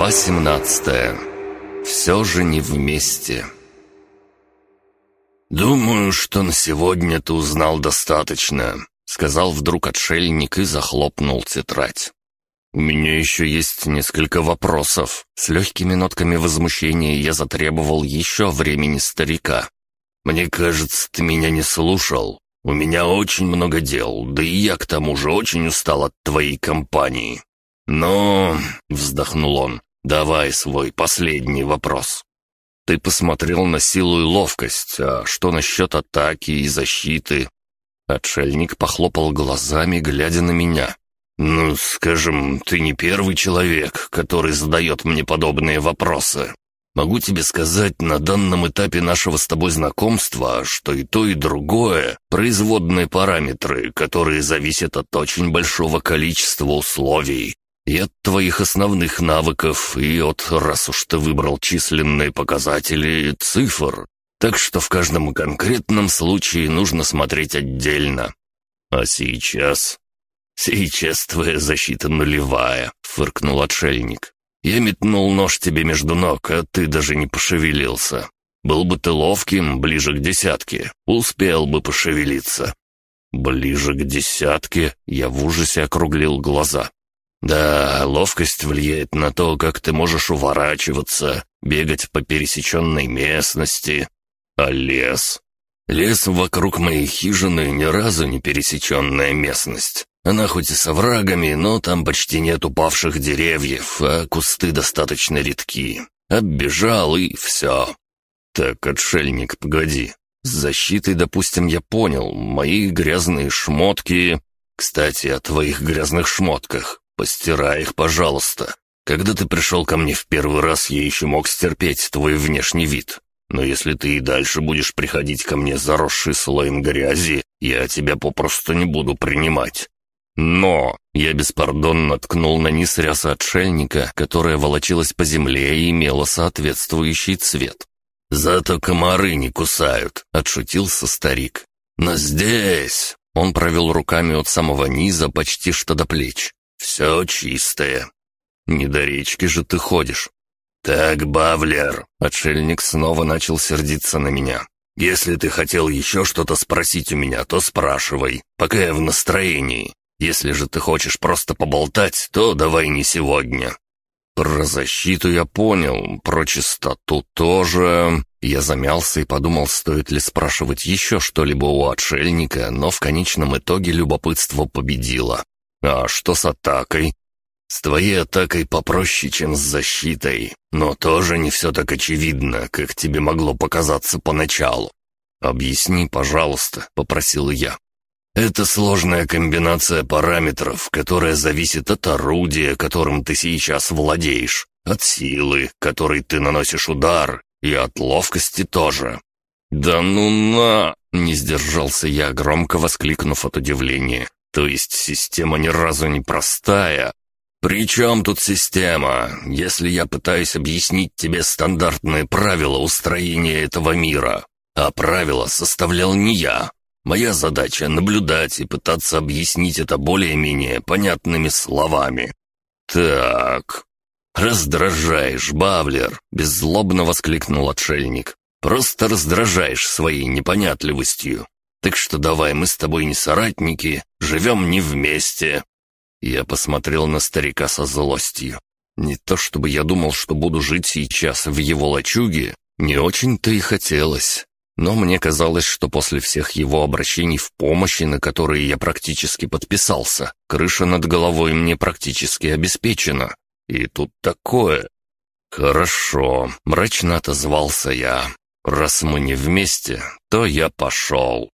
Глава 17. Все же не вместе. «Думаю, что на сегодня ты узнал достаточно», — сказал вдруг отшельник и захлопнул тетрадь. «У меня еще есть несколько вопросов». С легкими нотками возмущения я затребовал еще времени старика. «Мне кажется, ты меня не слушал. У меня очень много дел, да и я к тому же очень устал от твоей компании. Но...» — вздохнул он. «Давай свой последний вопрос». «Ты посмотрел на силу и ловкость, а что насчет атаки и защиты?» Отшельник похлопал глазами, глядя на меня. «Ну, скажем, ты не первый человек, который задает мне подобные вопросы. Могу тебе сказать на данном этапе нашего с тобой знакомства, что и то, и другое — производные параметры, которые зависят от очень большого количества условий, и от твоих основных навыков, и от, раз уж ты выбрал численные показатели, цифр. Так что в каждом конкретном случае нужно смотреть отдельно. А сейчас «Сейчас твоя защита нулевая», — фыркнул отшельник. «Я метнул нож тебе между ног, а ты даже не пошевелился. Был бы ты ловким, ближе к десятке, успел бы пошевелиться». «Ближе к десятке?» — я в ужасе округлил глаза. «Да, ловкость влияет на то, как ты можешь уворачиваться, бегать по пересеченной местности. А лес? Лес вокруг моей хижины ни разу не пересеченная местность. Она хоть и с оврагами, но там почти нет упавших деревьев, а кусты достаточно редки. Оббежал и все. Так, отшельник, погоди. С защитой, допустим, я понял. Мои грязные шмотки... Кстати, о твоих грязных шмотках. Постирай их, пожалуйста. Когда ты пришел ко мне в первый раз, я еще мог стерпеть твой внешний вид. Но если ты и дальше будешь приходить ко мне заросший слоем грязи, я тебя попросту не буду принимать. Но я беспардонно ткнул на низ рясы отшельника, которая волочилась по земле и имела соответствующий цвет. «Зато комары не кусают», — отшутился старик. «Но здесь...» — он провел руками от самого низа почти что до плеч. «Все чистое». «Не до речки же ты ходишь». «Так, Бавлер», — отшельник снова начал сердиться на меня. «Если ты хотел еще что-то спросить у меня, то спрашивай, пока я в настроении. Если же ты хочешь просто поболтать, то давай не сегодня». Про защиту я понял, про чистоту тоже. Я замялся и подумал, стоит ли спрашивать еще что-либо у отшельника, но в конечном итоге любопытство победило. «А что с атакой?» «С твоей атакой попроще, чем с защитой, но тоже не все так очевидно, как тебе могло показаться поначалу. «Объясни, пожалуйста», — попросил я. Это сложная комбинация параметров, которая зависит от орудия, которым ты сейчас владеешь, от силы, которой ты наносишь удар, и от ловкости тоже. «Да ну на!» — не сдержался я, громко воскликнув от удивления. «То есть система ни разу не простая?» «При чем тут система, если я пытаюсь объяснить тебе стандартные правила устроения этого мира? А правила составлял не я, Моя задача — наблюдать и пытаться объяснить это более-менее понятными словами. Так... «Раздражаешь, Бавлер!» — беззлобно воскликнул отшельник. «Просто раздражаешь своей непонятливостью. Так что давай мы с тобой не соратники, живем не вместе». Я посмотрел на старика со злостью. Не то чтобы я думал, что буду жить сейчас в его лачуге, не очень-то и хотелось. Но мне казалось, что после всех его обращений в помощи, на которые я практически подписался, крыша над головой мне практически обеспечена. И тут такое. «Хорошо», — мрачно отозвался я. «Раз мы не вместе, то я пошел».